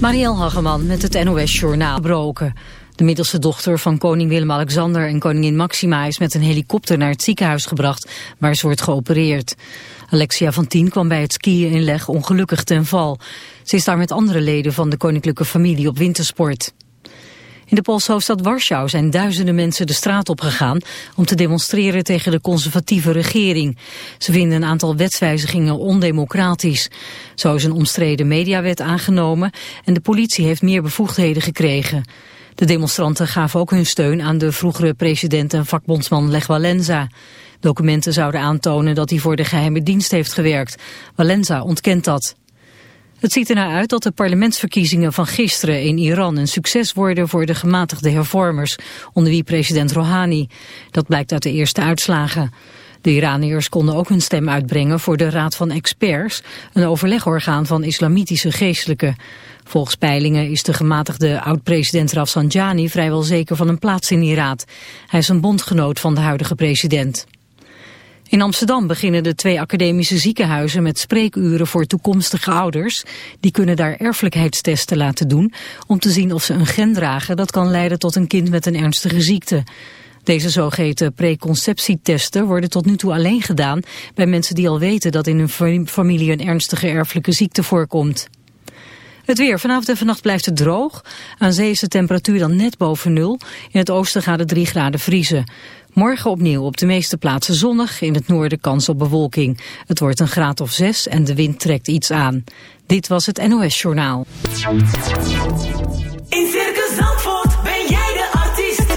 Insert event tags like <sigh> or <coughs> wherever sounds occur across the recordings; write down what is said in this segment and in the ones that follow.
Marielle Hageman met het NOS Journaal gebroken. De middelste dochter van koning Willem-Alexander en koningin Maxima is met een helikopter naar het ziekenhuis gebracht waar ze wordt geopereerd. Alexia van Tien kwam bij het skiën in Leg ongelukkig ten val. Ze is daar met andere leden van de koninklijke familie op wintersport. In de Poolse hoofdstad Warschau zijn duizenden mensen de straat opgegaan om te demonstreren tegen de conservatieve regering. Ze vinden een aantal wetswijzigingen ondemocratisch. Zo is een omstreden mediawet aangenomen en de politie heeft meer bevoegdheden gekregen. De demonstranten gaven ook hun steun aan de vroegere president en vakbondsman Lech Walenza. Documenten zouden aantonen dat hij voor de geheime dienst heeft gewerkt. Walenza ontkent dat. Het ziet ernaar uit dat de parlementsverkiezingen van gisteren in Iran een succes worden voor de gematigde hervormers, onder wie president Rouhani. Dat blijkt uit de eerste uitslagen. De Iraniërs konden ook hun stem uitbrengen voor de Raad van Experts, een overlegorgaan van islamitische geestelijken. Volgens peilingen is de gematigde oud-president Rafsanjani vrijwel zeker van een plaats in die raad. Hij is een bondgenoot van de huidige president. In Amsterdam beginnen de twee academische ziekenhuizen met spreekuren voor toekomstige ouders. Die kunnen daar erfelijkheidstesten laten doen om te zien of ze een gen dragen dat kan leiden tot een kind met een ernstige ziekte. Deze zogeheten preconceptietesten worden tot nu toe alleen gedaan bij mensen die al weten dat in hun familie een ernstige erfelijke ziekte voorkomt. Het weer. Vanavond en vannacht blijft het droog. Aan zee is de temperatuur dan net boven nul. In het oosten gaat het 3 graden vriezen. Morgen opnieuw op de meeste plaatsen zonnig, in het noorden kans op bewolking. Het wordt een graad of 6 en de wind trekt iets aan. Dit was het NOS Journaal. In Circus Zandvoort ben jij de artiest.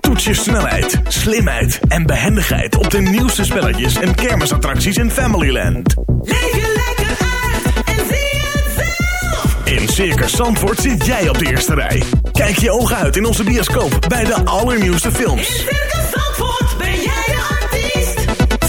Toets je snelheid, slimheid en behendigheid op de nieuwste spelletjes en kermisattracties in Familyland. Leef je lekker uit en zie het zelf. In Circus Zandvoort zit jij op de eerste rij. Kijk je ogen uit in onze bioscoop bij de allernieuwste In films. Circus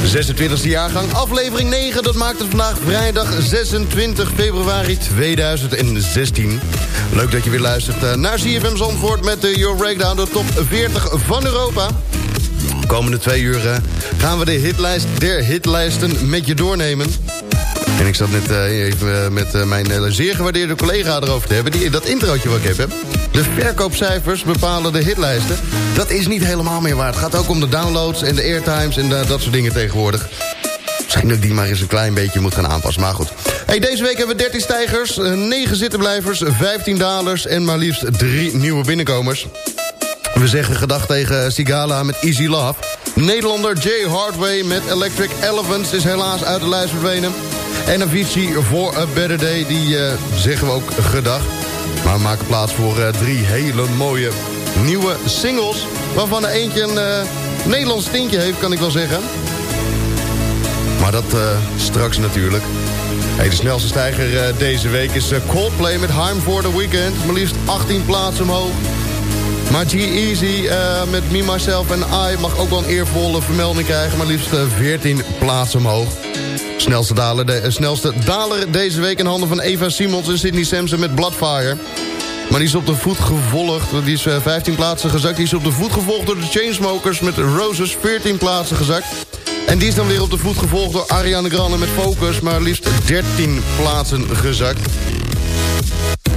26e jaargang, aflevering 9. Dat maakt het vandaag vrijdag 26 februari 2016. Leuk dat je weer luistert eh, naar CFM Zandvoort... met de Your Breakdown, de top 40 van Europa. Komende twee uur eh, gaan we de hitlijst der hitlijsten met je doornemen. En ik zat net even met mijn zeer gewaardeerde collega erover te hebben. Die, dat introotje wat ik heb. De verkoopcijfers bepalen de hitlijsten. Dat is niet helemaal meer waar. Het gaat ook om de downloads en de airtimes en dat soort dingen tegenwoordig. Misschien dat die maar eens een klein beetje moet gaan aanpassen. Maar goed. Hey, deze week hebben we 13 stijgers, 9 zittenblijvers, 15 dalers... en maar liefst 3 nieuwe binnenkomers. We zeggen gedag tegen Sigala met Easy Love. Nederlander Jay Hardway met Electric Elephants is helaas uit de lijst verdwenen. En Avicii voor A Better Day, die zeggen we ook gedag. Maar we maken plaats voor uh, drie hele mooie nieuwe singles... waarvan er eentje een uh, Nederlands tintje heeft, kan ik wel zeggen. Maar dat straks natuurlijk. De snelste stijger deze week is Coldplay met Harm for the Weekend. Maar liefst 18 plaatsen omhoog. Maar G-Eazy uh, met Me, Myself en I mag ook wel een eervolle vermelding krijgen. Maar liefst uh, 14 plaatsen omhoog. Snelste daler, de, uh, snelste daler deze week in handen van Eva Simons en Sydney Sampson met Bloodfire. Maar die is op de voet gevolgd. Die is 15 plaatsen gezakt. Die is op de voet gevolgd door de Chainsmokers met Roses. 14 plaatsen gezakt. En die is dan weer op de voet gevolgd door Ariana Grande met Focus. Maar liefst 13 plaatsen gezakt.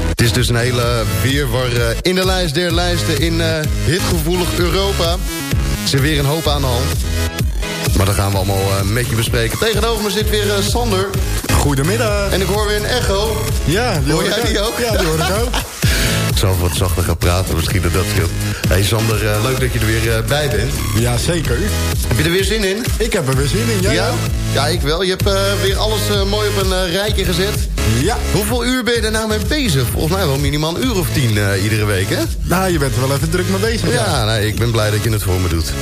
Het is dus een hele weerwar uh, in de lijst der lijsten in uh, hitgevoelig Europa. Zit weer een hoop aan de hand. Maar dat gaan we allemaal uh, met je bespreken. Tegenover me zit weer Sander. Goedemiddag. En ik hoor weer een echo. Ja, die hoor, hoor jij die ook? Ja, die hoor ik ook. <laughs> ik zal wat zachter gaan praten, misschien dat dat scheelt. Hey Sander, leuk dat je er weer bij bent. Ja, zeker. Heb je er weer zin in? Ik heb er weer zin in, jij ja? Ja, ik wel. Je hebt weer alles mooi op een rijtje gezet. Ja. Hoeveel uur ben je er nou mee bezig? Volgens mij wel minimaal een uur of tien uh, iedere week, hè? Nou, je bent er wel even druk mee bezig. Ja, ja. Nee, ik ben blij dat je het voor me doet.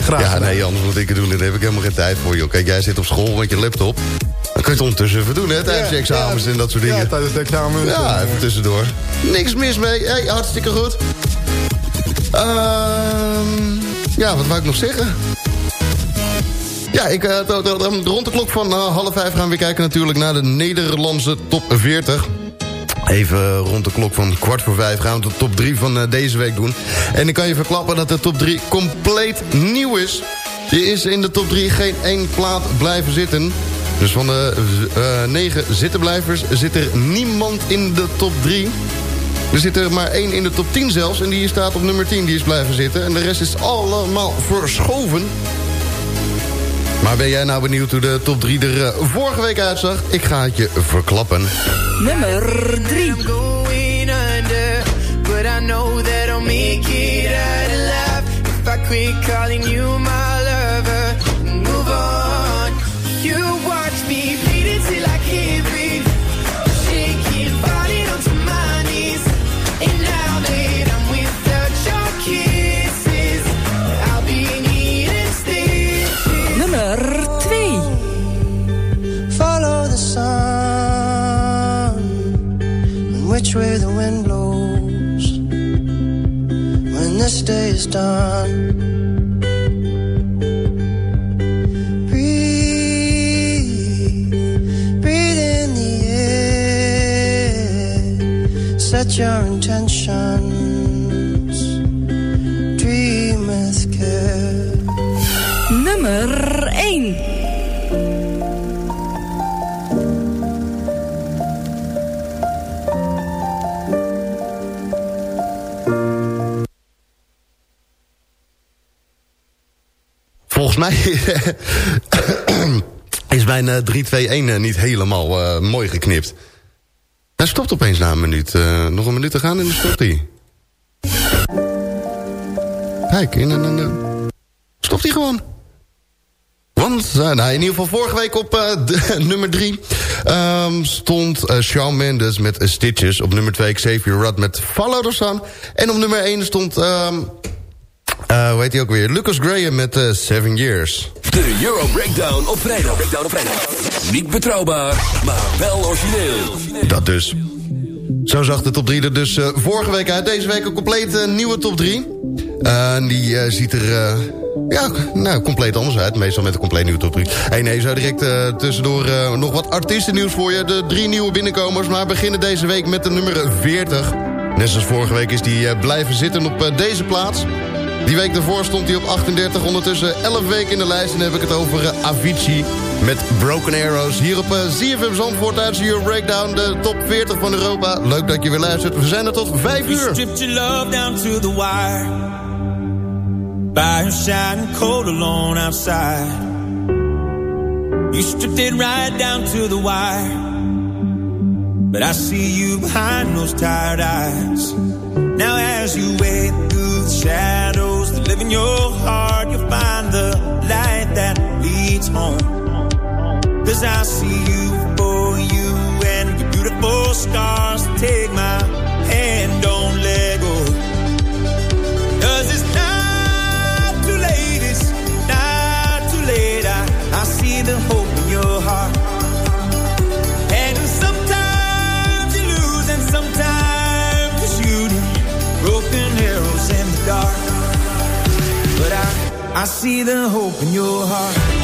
Graag. Ja, nee, anders moet ik het doen. Daar heb ik helemaal geen tijd voor, joh. Kijk, jij zit op school met je laptop. Dan kun je het ondertussen even doen, hè? Tijdens je examens en dat soort dingen. Ja, tijdens de examens. Ja, even tussendoor. Niks mis mee. Hey, hartstikke goed. Um, ja, wat wou ik nog zeggen? Ja, ik, uh, rond de klok van uh, half vijf gaan we kijken natuurlijk naar de Nederlandse top 40. Even rond de klok van kwart voor vijf gaan we de top 3 van uh, deze week doen. En ik kan je verklappen dat de top 3 compleet nieuw is. Er is in de top 3 geen één plaat blijven zitten. Dus van de uh, negen zittenblijvers zit er niemand in de top 3. Er zit er maar één in de top 10 zelfs. En die staat op nummer 10, die is blijven zitten. En de rest is allemaal verschoven. Maar ben jij nou benieuwd hoe de top 3 er uh, vorige week uitzag? Ik ga het je verklappen. Nummer 3. But I know that I'll make it out alive If I quit calling you my done Volgens mij <coughs> is mijn uh, 3-2-1 niet helemaal uh, mooi geknipt. Hij stopt opeens na een minuut. Uh, nog een minuut te gaan en dan stopt hij. Kijk, in een... Uh, stopt hij gewoon. Want, uh, nou, in ieder geval vorige week op <laughs> nummer 3... Um, stond Shawn Mendes met Stitches. Op nummer 2 Xavier Rudd met Follow. En op nummer 1 stond... Um, hoe heet hij ook weer? Lucas Graham met Seven Years. De Euro Breakdown op vrijdag. Breakdown op vrijdag. Niet betrouwbaar, maar wel origineel. Dat dus. Zo zag de top 3 er dus uh, vorige week uit. Deze week een compleet uh, nieuwe top 3. Uh, die ziet er Ja, nou, compleet anders uit. Meestal met een compleet nieuwe top 3. Hey, nee, zo direct eh, tussendoor eh, nog wat artiestennieuws voor je. De drie nieuwe binnenkomers, maar beginnen deze week met de nummer 40. Net zoals vorige week is die eh, blijven zitten op eh, deze plaats. Die week daarvoor stond hij op 38, ondertussen 11 weken in de lijst. En dan heb ik het over eh, Avicii met Broken Arrows. Hier op ZFM Zandvoort tijdens de Euro Breakdown, de top 40 van Europa. Leuk dat je weer luistert. We zijn er tot 5 uur. stripped your love down to the wire. By your shining cold alone outside. You stripped it right down to the wire. But I see you behind those tired eyes. Now as you wade through the shadows live in your heart, you'll find the light that leads home. Cause I see you for you and your beautiful scars. Take my I, see the hope in your heart.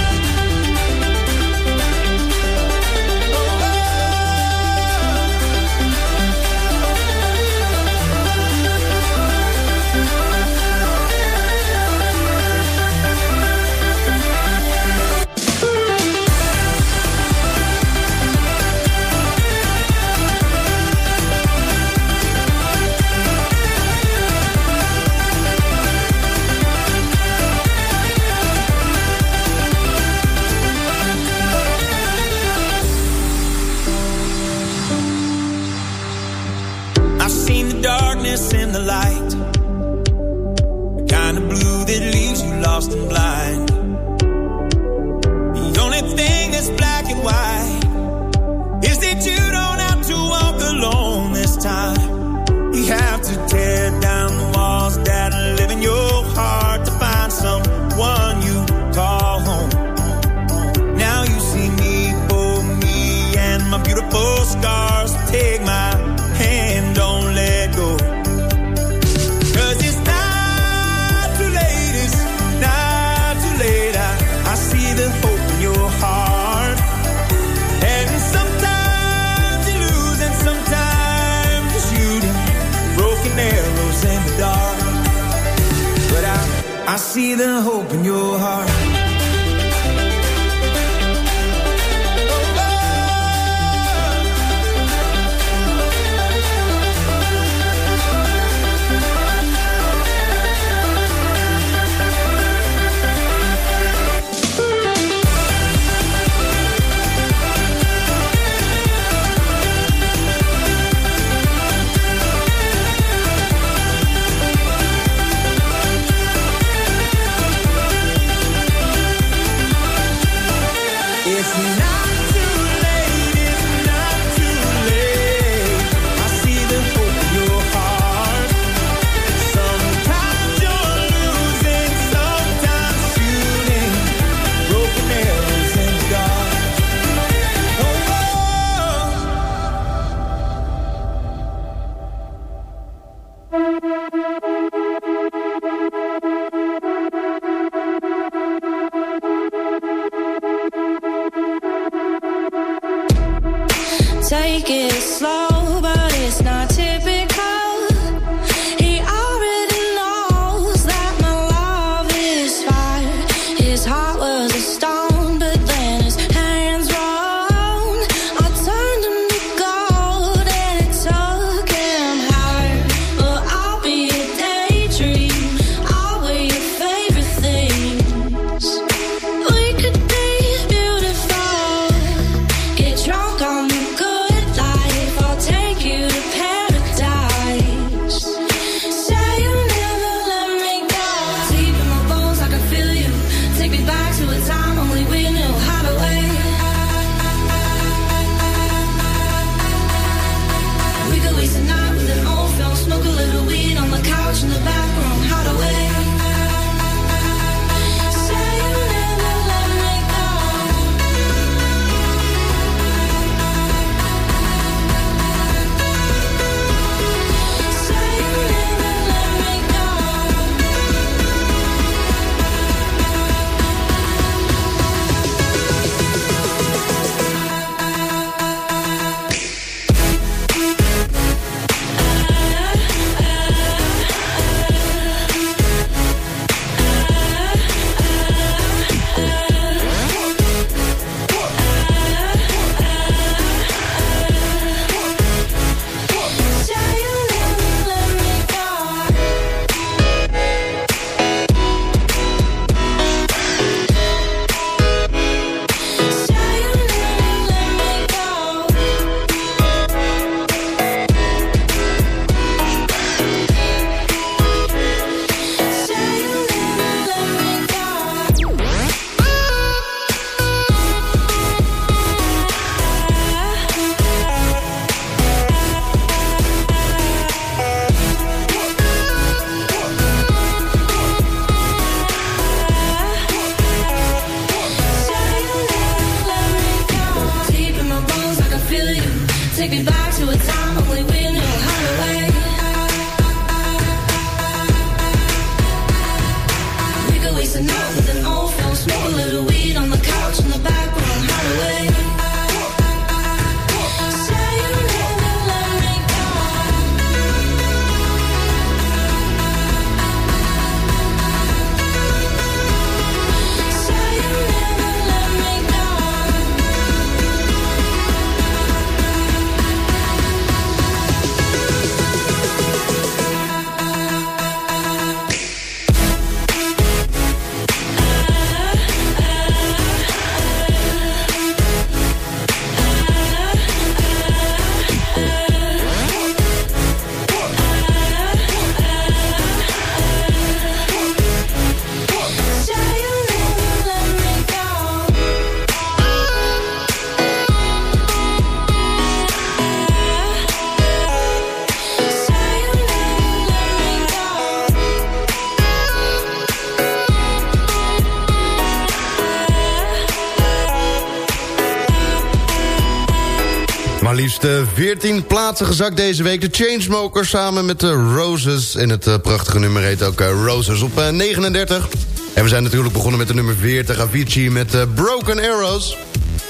14 plaatsen gezakt deze week. De Chainsmokers samen met de Roses. En het eh, prachtige nummer heet ook eh, Roses op eh, 39. En we zijn natuurlijk begonnen met de nummer 40. Avicii met eh, Broken Arrows.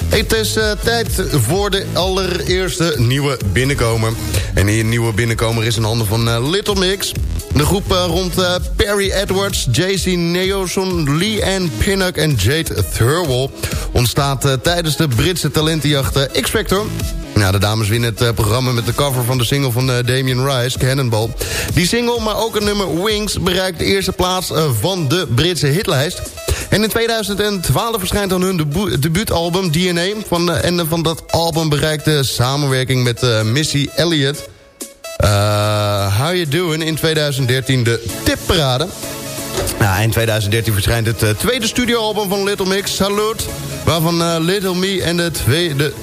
Het is eh, tijd voor de allereerste nieuwe binnenkomer. En die nieuwe binnenkomer is in handen van eh, Little Mix. De groep eh, rond eh, Perry Edwards, JC Neoson, Lee Ann Pinnock en Jade Thirlwell... ontstaat tijdens de Britse talentenjacht X-Factor... Nou, de dames winnen het programma met de cover van de single van Damien Rice, Cannonball. Die single, maar ook het nummer Wings, bereikt de eerste plaats van de Britse hitlijst. En in 2012 verschijnt dan hun debu- debuutalbum DNA. Van, en van dat album bereikt de samenwerking met Missy Elliott... eh, How You Doing in 2013 de tipparade. Nou, eind 2013 verschijnt het eh, tweede studioalbum van Little Mix, Salute... waarvan eh, Little Me en de tweede...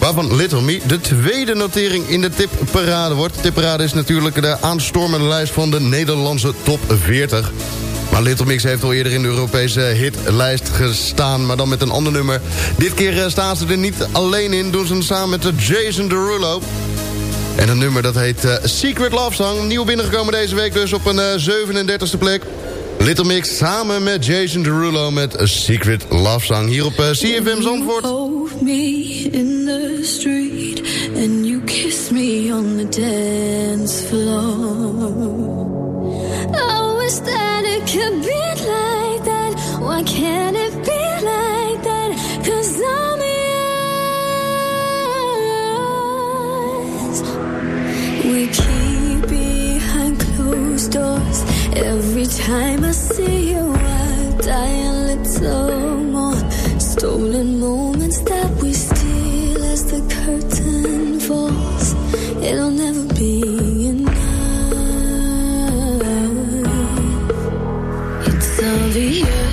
Waarvan Little Me de tweede notering in de tipparade wordt. De tipparade is natuurlijk de aanstormende lijst van de Nederlandse top 40. Maar Little Mix heeft al eerder in de Europese hitlijst gestaan... maar dan met een ander nummer. Dit keer staan ze er niet alleen in... doen ze het samen met de Jason Derulo. En een nummer dat heet eh, Secret Love Song. Nieuw binnengekomen deze week dus op een eh, 37e plek. Little Mix samen met Jason Derulo met Secret Love Song. Hier op eh, CFM Zandvoort. Hold me in the street and you kiss me on the dance floor. I wish that it could be like that. Why can't it be We keep behind closed doors. Every time I see you, I die a little more. Stolen moments that we steal as the curtain falls. It'll never be enough. It's obvious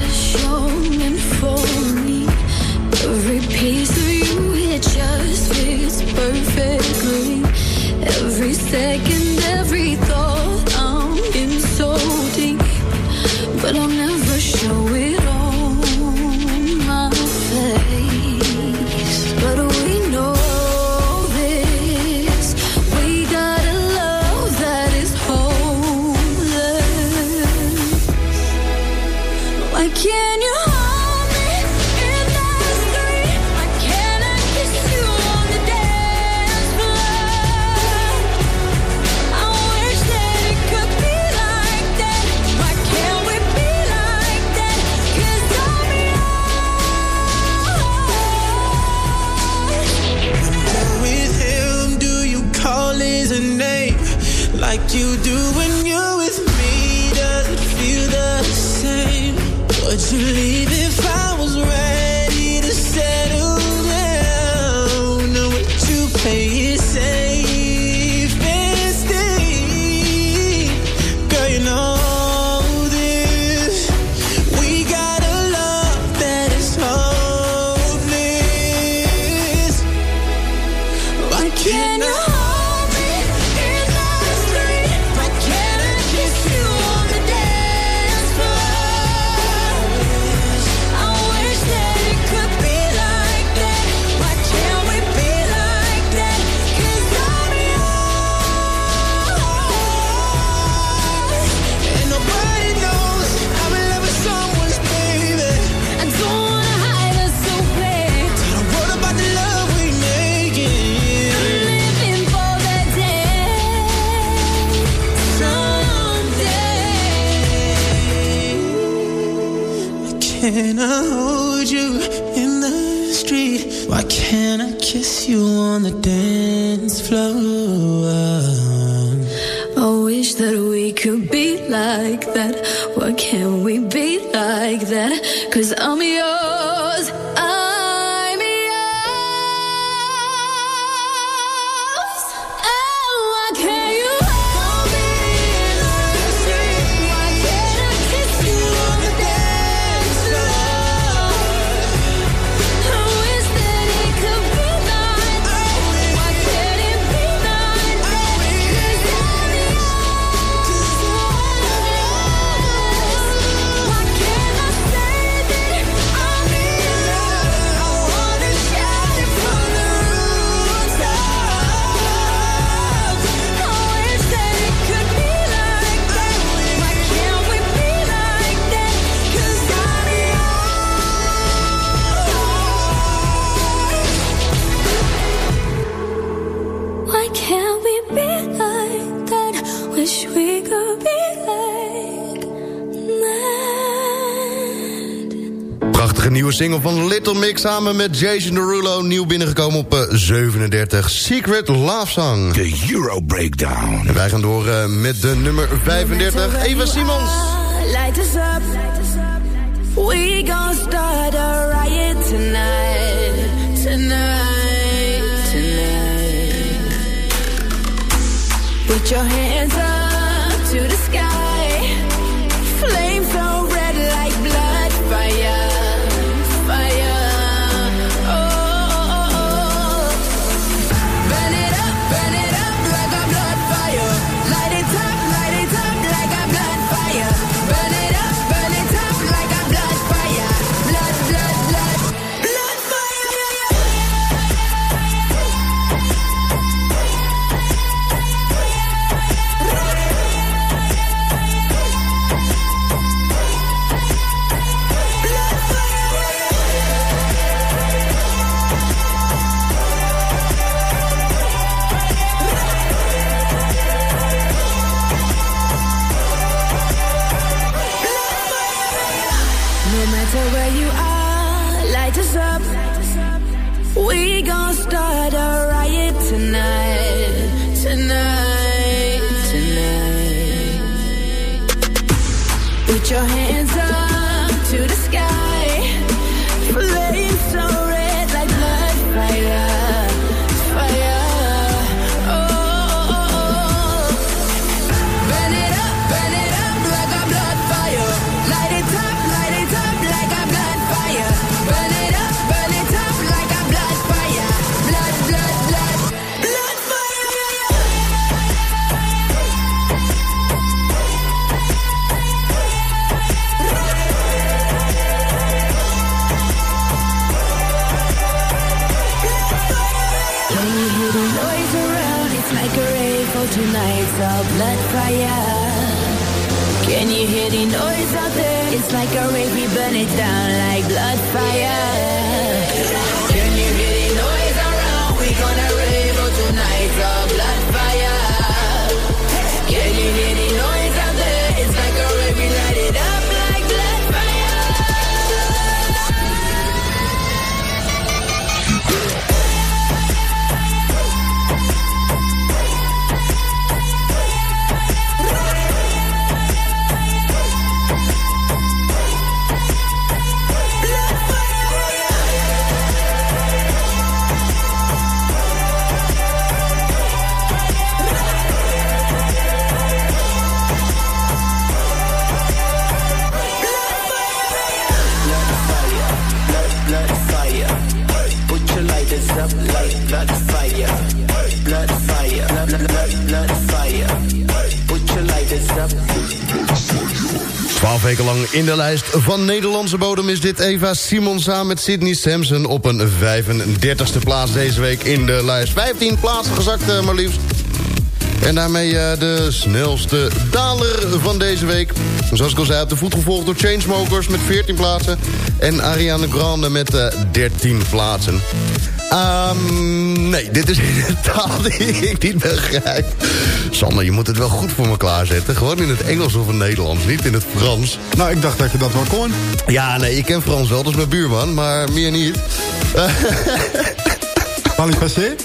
single van Little Mix... samen met Jason Derulo, nieuw binnengekomen op eh, 37. Secret Love Song. The Euro Breakdown. En wij gaan door eh, met de nummer 35, Eva Simons. Light us up. Start a riot tonight. Tonight. Tonight. Put your hands up to the sky. we gon' van Nederlandse bodem is dit Eva Simon samen met Sydney Sampson... op een 35e plaats deze week in de lijst. 15 plaatsen gezakt eh, maar liefst. En daarmee eh, de snelste daler van deze week. Zoals ik al zei, op de voet gevolgd door Chainsmokers met 14 plaatsen... en Ariane Grande met eh, 13 plaatsen. Ehm, nee, dit is <laughs> een taal die ik niet begrijp. Sander, je moet het wel goed voor me klaarzetten. Gewoon in het Engels of het Nederlands, niet in het Frans. Nou, ik dacht dat je dat wel kon. Ja, nee, ik ken Frans wel, dat is mijn buurman, maar meer niet. Parlez passé?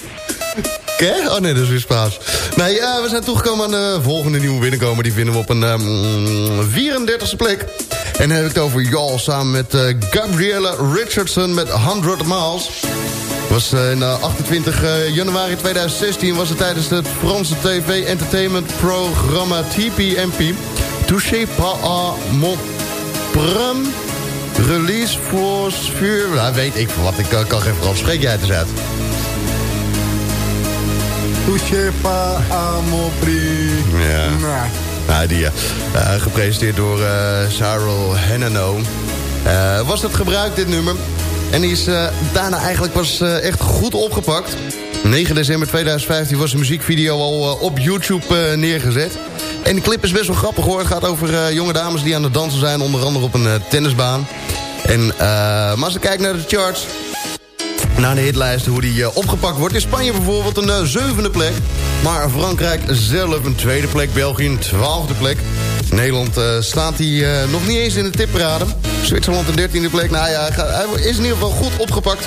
Oké? Oh nee, dat is weer Spaans. Nee, eh, we zijn toegekomen aan de volgende nieuwe binnenkomer. Die vinden we op een ehm, 34e plek. En dan heb ik het over Y'all samen met eh, Gabriella Richardson met 100 Miles. Was eh, in eh, 28 eh, januari 2016 was het tijdens het Franse TV Entertainment programma TPMP. Touché pas à mon prum release voor vuur. Nou, weet ik wat, ik kan, kan geen Frans. Spreek jij het eens uit. Touché pas à mon prix. Ja. Nou, Nou, die, ja. Eh, gepresenteerd door uh, Cyril Hennano. Eh, was het gebruikt, dit nummer. En die is eh, daarna eigenlijk pas eh, echt goed opgepakt. 9 december 2015 was de muziekvideo al eh, op YouTube neergezet. En de clip is best wel grappig hoor. Het gaat over jonge dames die aan het dansen zijn. Onder andere op een tennisbaan. En, maar als je kijkt naar de charts... Naar de hitlijst, hoe die eh, opgepakt wordt. In Spanje bijvoorbeeld een eh, zevende plek. Maar Frankrijk zelf een tweede plek. België een twaalfde plek. Nederland eh, staat hij nog niet eens in de tipparade. Zwitserland een dertiende plek. Nou ja, hij, is in ieder geval goed opgepakt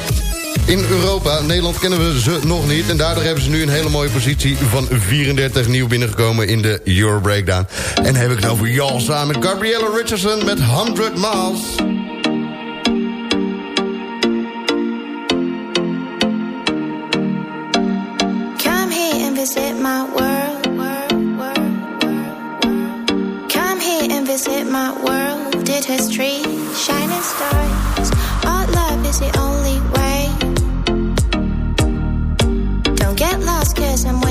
in Europa. Nederland kennen we ze nog niet. En daardoor hebben ze nu een hele mooie positie van 34 nieuw binnengekomen in de Euro Breakdown. En heb ik het over Jal samen met Gabriella Richardson met 100 Miles. Visit my world. Come here and visit my world. Did history, shining stars. Our love is the only way. Don't get lost, cause I'm waiting.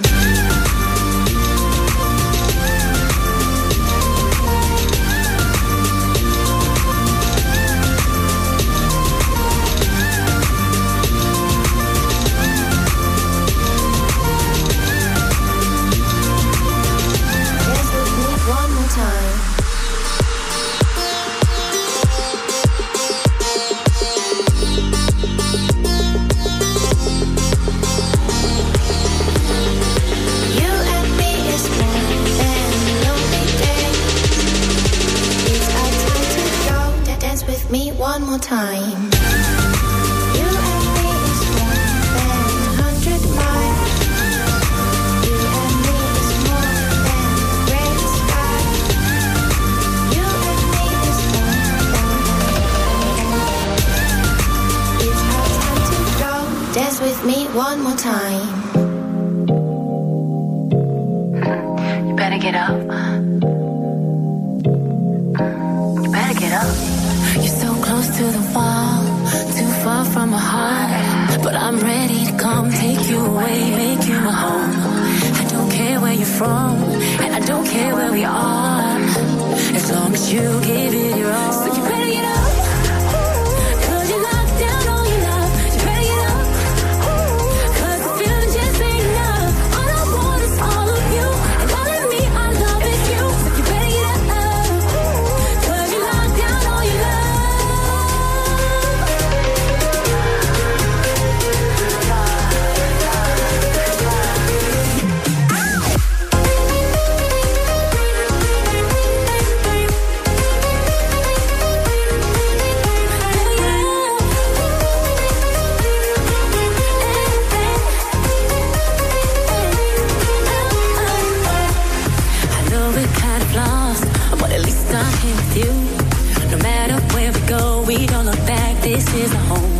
this is a home.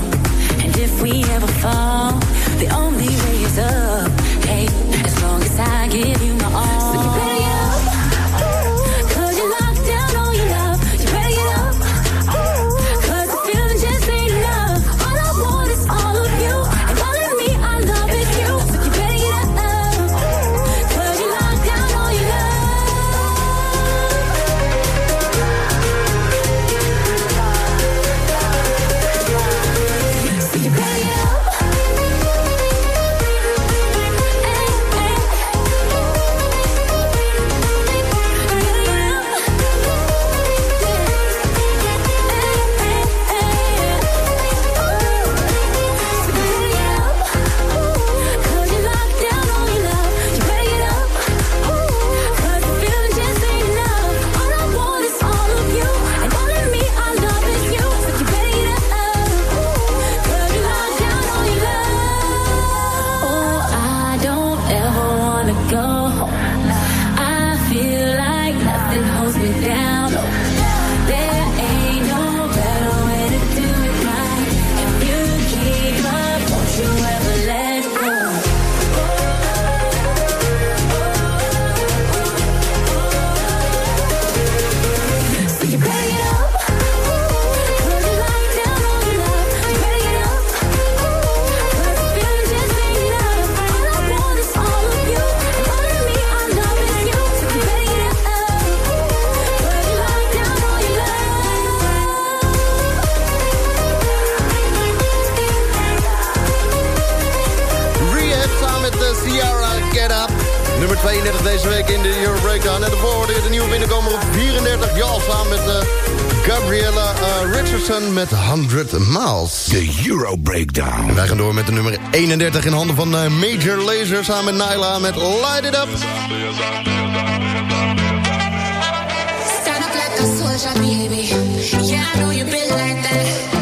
Ciara Get Up. Nummer 32 deze week in de Euro Breakdown. En de hoorde is de nieuwe binnenkomer op 34. Jal samen met eh, Gabriella eh, Richardson met 100 Miles. De Euro Breakdown. En wij gaan door met de nummer 31 in handen van eh, Major Laser samen met Nyla met Light It Up. Stand like know been like that.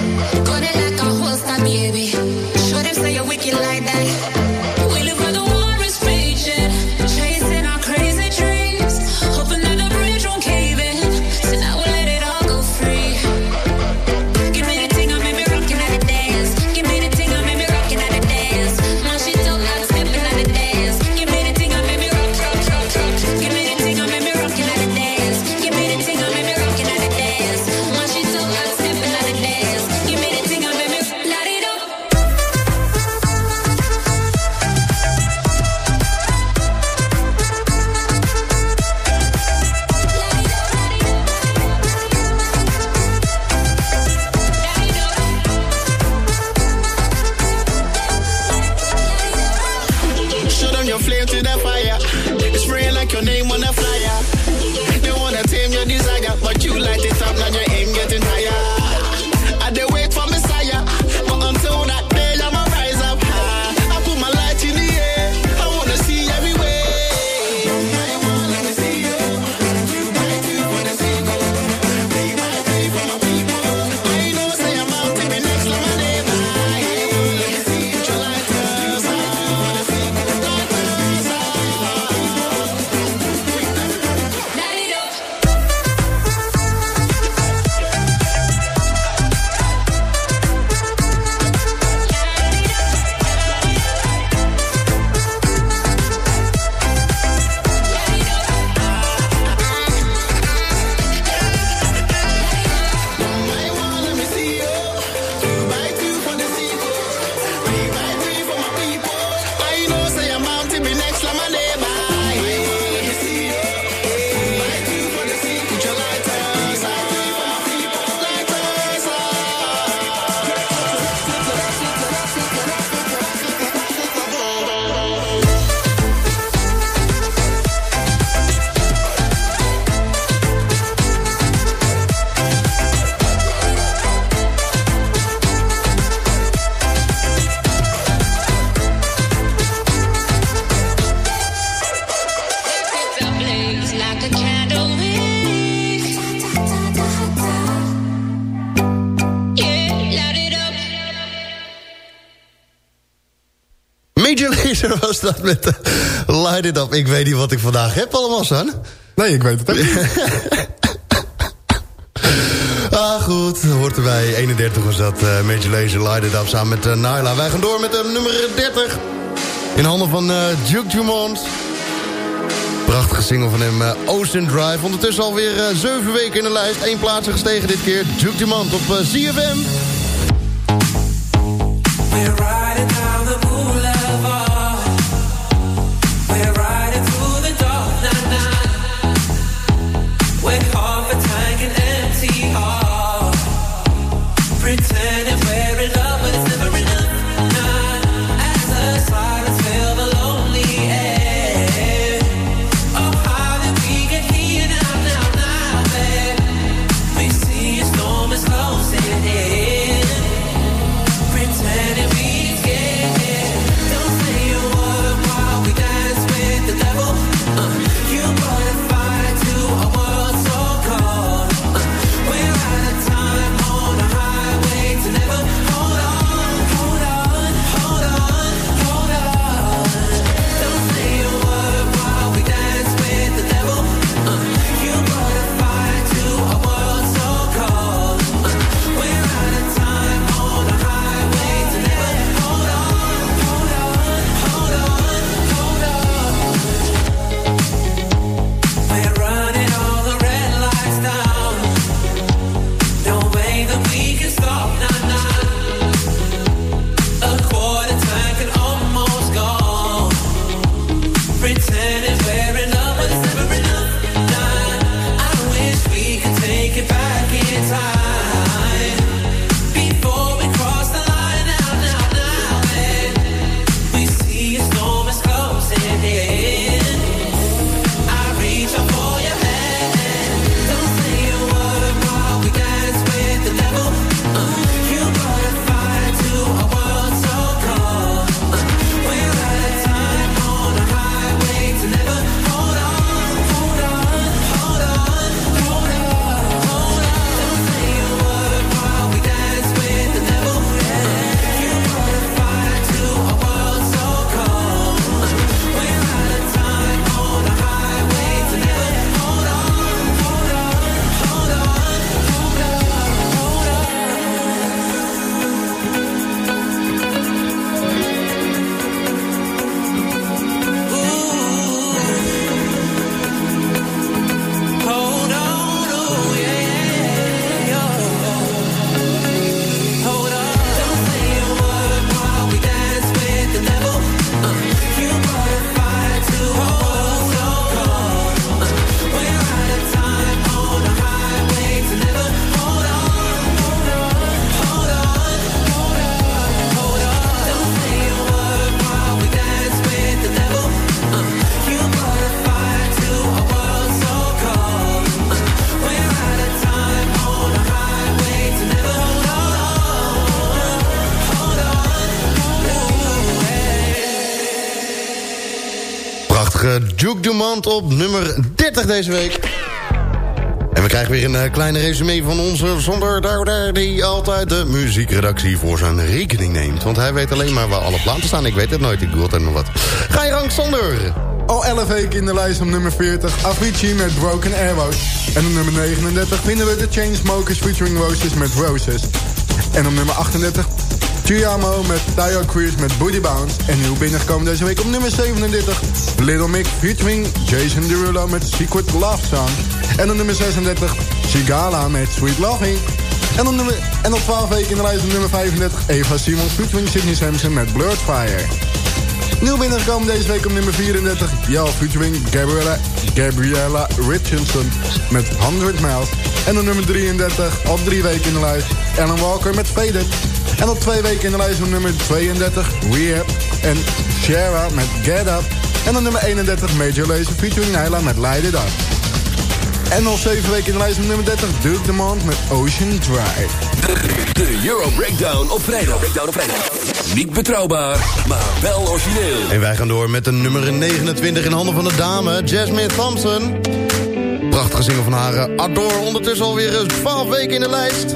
was dat met eh, Light It Up. Ik weet niet wat ik vandaag heb allemaal, San. Nee, ik weet het ook <laughs> Ah, goed. Hoort erbij. 31 was dat. Eh, uh, Major Lazer, Light It Up samen met eh, Nyla. Wij gaan door met nummer 30. In handen van Duke Dumont. Prachtige single van hem, Ocean Drive. Ondertussen alweer 7 weken in de lijst. Eén plaatsen gestegen dit keer. Duke Dumont op ZFM. Nummer 30 deze week. En we krijgen weer een uh, kleine resume van onze Zonder Douder... die altijd de muziekredactie voor zijn rekening neemt. Want hij weet alleen maar waar alle platen staan. Ik weet het nooit, ik doe altijd nog wat. Ga je rank, Sander! Al 11 weken in de lijst op nummer 40, Avicii met Broken Arrows. En op nummer 39 vinden we de Chainsmokers featuring Roses met Roses. En op nummer 38 Giamo met Tayo Cruz met Booty Bounce. En nieuw binnengekomen deze week op nummer 37... Little Mick featuring Jason Derulo met Secret Love Song. En op nummer 36 Sigala met Sweet Loving. En op, nummer, en op 12 weken in de lijst op nummer 35... Eva Simons featuring Sidney Sampson met Blurred Fire. Nieuw binnengekomen deze week op nummer 34... Yo featuring Gabriella, Gabriella Richardson met 100 Miles. En op nummer 33, op drie weken in de lijst... Alan Walker met Faded. En op twee weken in de lijst op nummer 32, Rehab en Shara met Get Up. En op nummer 31, Major Lazer featuring Nyla met Light It Up. En nog zeven weken in de lijst op nummer 30, Duke Demond met Ocean Drive. De Euro Breakdown op vrijdag. Breakdown op vrijdag. Niet betrouwbaar, maar wel origineel. En wij gaan door met de nummer 29 in handen van de dame, Jasmine Thompson. Prachtige single van haar, Adore. Ondertussen alweer 12 weken in de lijst.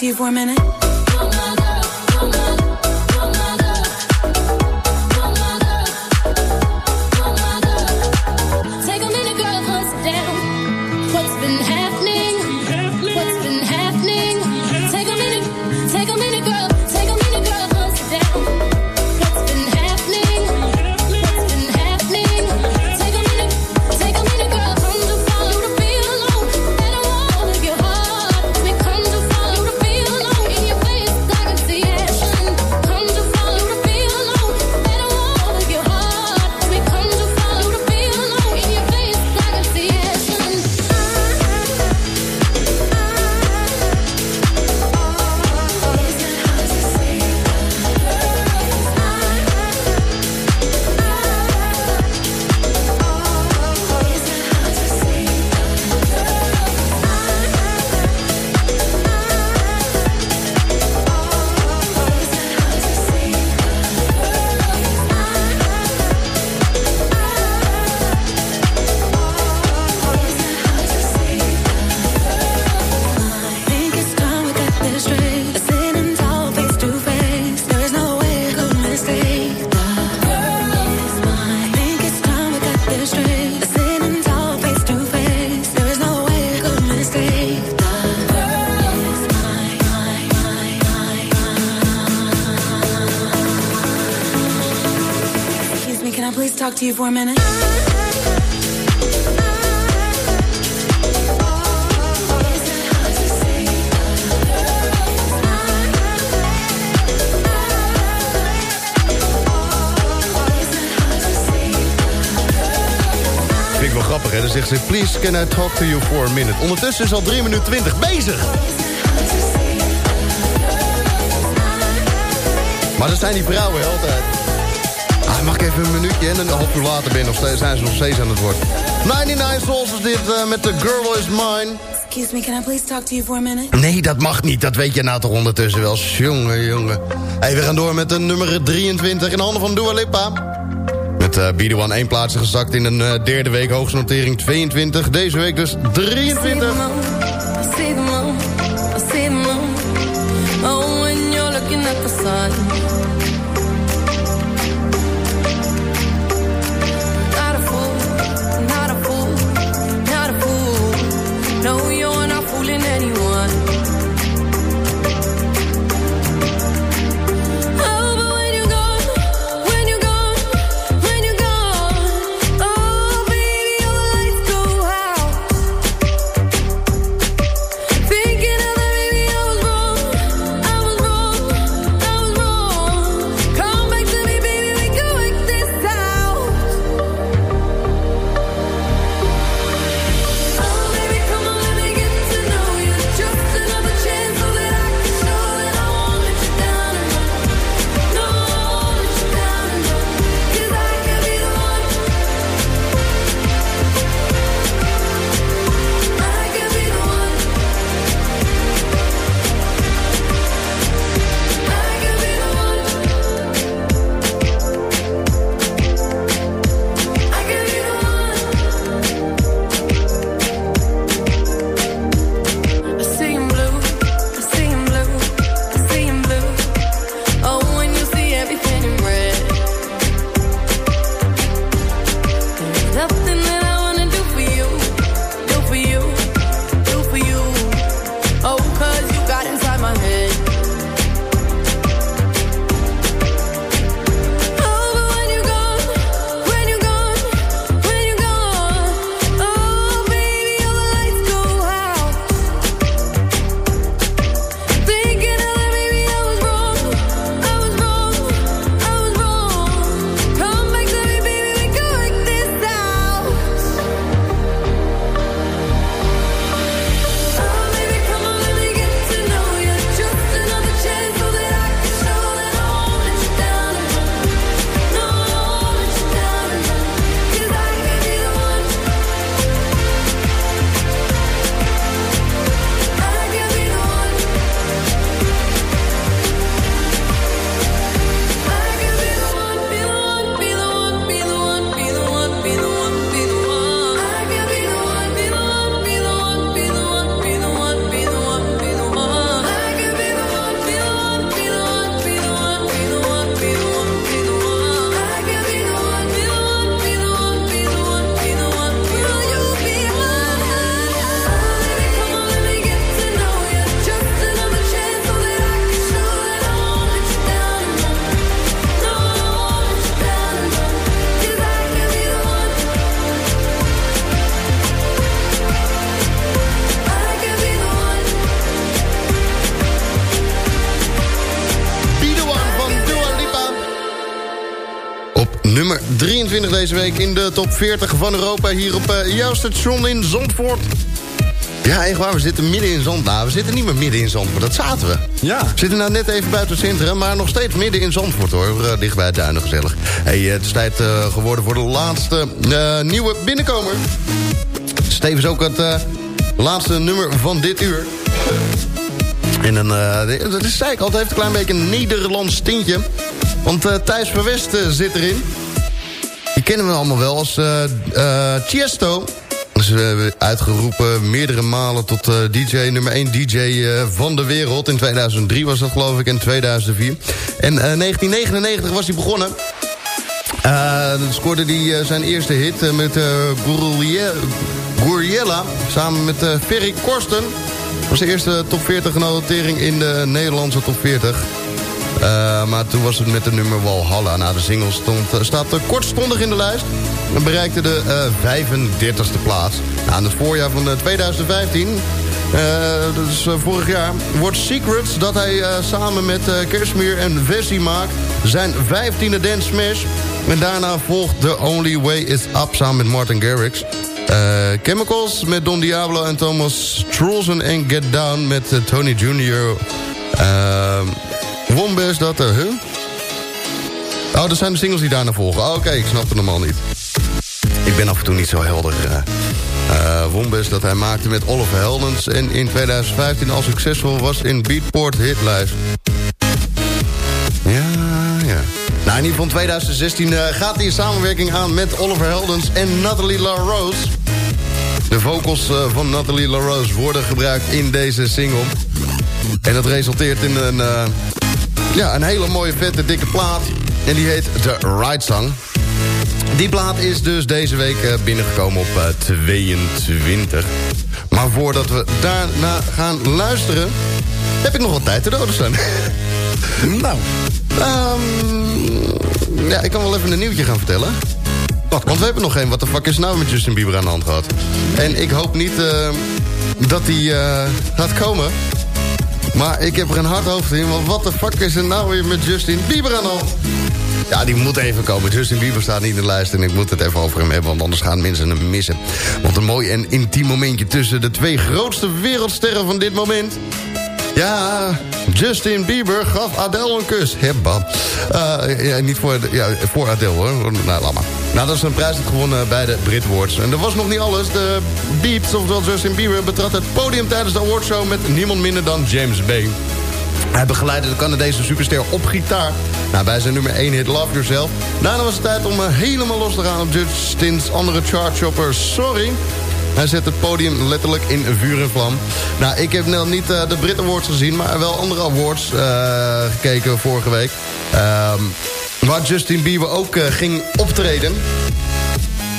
To you for a minute? To you for a minute? Vind ik wel grappig, hè? Dan zegt ze, please can I talk to you for a minute. Ondertussen is al 3 minuten 20 bezig. Maar dat zijn die vrouwen altijd. Ah, mag ik even een minuutje en een half uur later ben nog steeds, zijn ze nog steeds aan het woord. 99 Souls is dit eh, met The Girl Is Mine. Excuse me, can I please talk to you for a minute? Nee, dat mag niet. Dat weet je nou toch ondertussen wel. Jongen, jongen. Hey, we gaan door met de nummer 23 in de handen van Dua Lipa. Met uh, Be The One één plaats gezakt in een eh, derde week. Hoogste notering 22. Deze week dus 23. 23 deze week in de top 40 van Europa... hier op uh, jouw station in Zandvoort. Ja, echt waar, we zitten midden in Zandvoort. Nou, we zitten niet meer midden in Zandvoort, dat zaten we. Ja. We zitten nou net even buiten het centrum, maar nog steeds midden in Zandvoort hoor. Uh, dicht bij het duinen, gezellig. Hey, het is tijd uh, geworden voor de laatste uh, nieuwe binnenkomer. Stevens ook het laatste nummer van dit uur. En dan, dat is eigenlijk altijd heeft een klein beetje een Nederlands tintje. Want Thijs Verwest zit erin. Die kennen we allemaal wel als Chiesto. Ze hebben uitgeroepen meerdere malen tot uh, DJ, nummer 1 DJ van de wereld. In 2003 was dat geloof ik, en 2004. En uh, 1999 was hij begonnen. dan scoorde hij zijn eerste hit met Gurriella. Samen met Ferry Korsten. Was de eerste top 40 notering in de Nederlandse top 40. Uh, maar toen was het met de nummer Walhalla. Nou, de single stond, uh, staat kortstondig in de lijst. En bereikte de 35e plaats. Nou, het voorjaar van 2015, dus vorig jaar... wordt Secrets dat hij samen met Kerstmier en Vessi maakt... zijn 15e dance smash. En daarna volgt The Only Way Is Up samen met Martin Garrix. Chemicals met Don Diablo en Thomas Trolsen en Get Down met Tony Jr. Wombes, dat er, huh? Oh, dat zijn de singles die daarna volgen. Oh, Oké, ik snap het normaal niet. Ik ben af en toe niet zo helder. Uh, uh, Wombes dat hij maakte met Oliver Heldens... en in 2015 al succesvol was in Beatport Hitlijst. Ja, ja. Nou, in ieder geval 2016 uh, gaat hij in samenwerking aan met Oliver Heldens en Nathalie LaRose. De vocals uh, van Nathalie LaRose worden gebruikt in deze single. En dat resulteert in een... Ja, een hele mooie, vette, dikke plaat. En die heet The Right Song. Die plaat is dus deze week uh, binnengekomen op uh, 22. Maar voordat we daarna gaan luisteren... heb ik nog wat tijd te doden staan. <laughs> nou. Um, ja, ik kan wel even een nieuwtje gaan vertellen. Want we hebben nog geen wat de fuck is nou met Justin Bieber aan de hand gehad. En ik hoop niet uh, dat die gaat komen... Maar ik heb er een hard hoofd in, want wat de fuck is er nou weer met Justin Bieber aan al? Ja, die moet even komen. Justin Bieber staat niet in de lijst en ik moet het even over hem hebben... want anders gaan mensen hem missen. Want een mooi en intiem momentje tussen de twee grootste wereldsterren van dit moment... Ja, Justin Bieber gaf Adele een kus. Hebba. Uh, ja, niet voor, ja, voor Adele hoor. Nou, laat maar. Nou, dat is een prijs dat gewonnen bij de Brit Awards. En dat was nog niet alles. De Beeps, oftewel Justin Bieber, betrad het podium tijdens de awardshow... met niemand minder dan James Bay. Hij begeleidde de Canadese superster op gitaar. Nou, bij zijn nummer 1 hit Love Yourself. Daarna was het tijd om helemaal los te gaan op Justin's andere chartshopper Sorry... Hij zet het podium letterlijk in vuur en vlam. Nou, ik heb nog niet uh, de Brit Awards gezien... maar wel andere awards uh, gekeken vorige week. Um, waar Justin Bieber ook uh, ging optreden.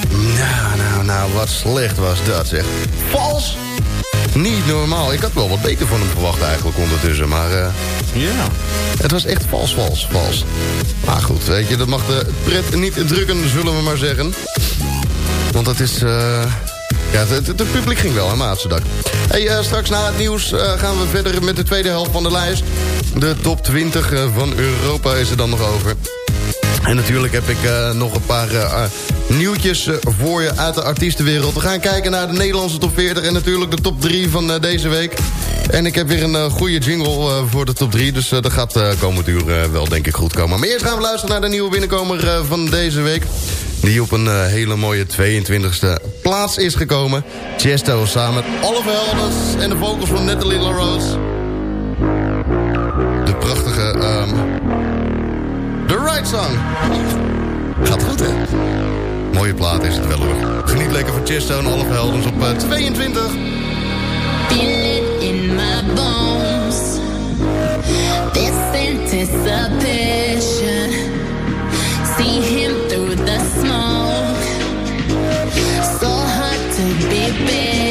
Nou, nou, nou, wat slecht was dat, zeg. Vals! Niet normaal. Ik had wel wat beter van hem verwacht eigenlijk ondertussen, maar... Ja. Het was echt vals, vals, vals. Maar goed, weet je, dat mag de pret niet drukken, zullen we maar zeggen. Want dat is... Ja, het, publiek ging wel, hè, Maatsendak. Hey, uh, straks na het nieuws uh, gaan we verder met de tweede helft van de lijst. De top 20 uh, van Europa is er dan nog over. En natuurlijk heb ik nog een paar nieuwtjes voor je uit de artiestenwereld. We gaan kijken naar de Nederlandse top 40 en natuurlijk de top 3 van deze week. En ik heb weer een goede jingle voor de top 3. Dus dat gaat komend uur wel denk ik goed komen. Maar eerst gaan we luisteren naar de nieuwe binnenkomer van deze week. Die op een uh, hele mooie 22e plaats is gekomen. Chesto samen met Oliver Helders en de vocals van Natalie LaRose. De prachtige... Right Song. Gaat goed, hè? Mooie plaat is het wel, hoor. Geniet lekker van Chesto en Oliver Helders op uh, 22. Feel it in my bones. This anticipation. See him through the smoke. So hard to be patient.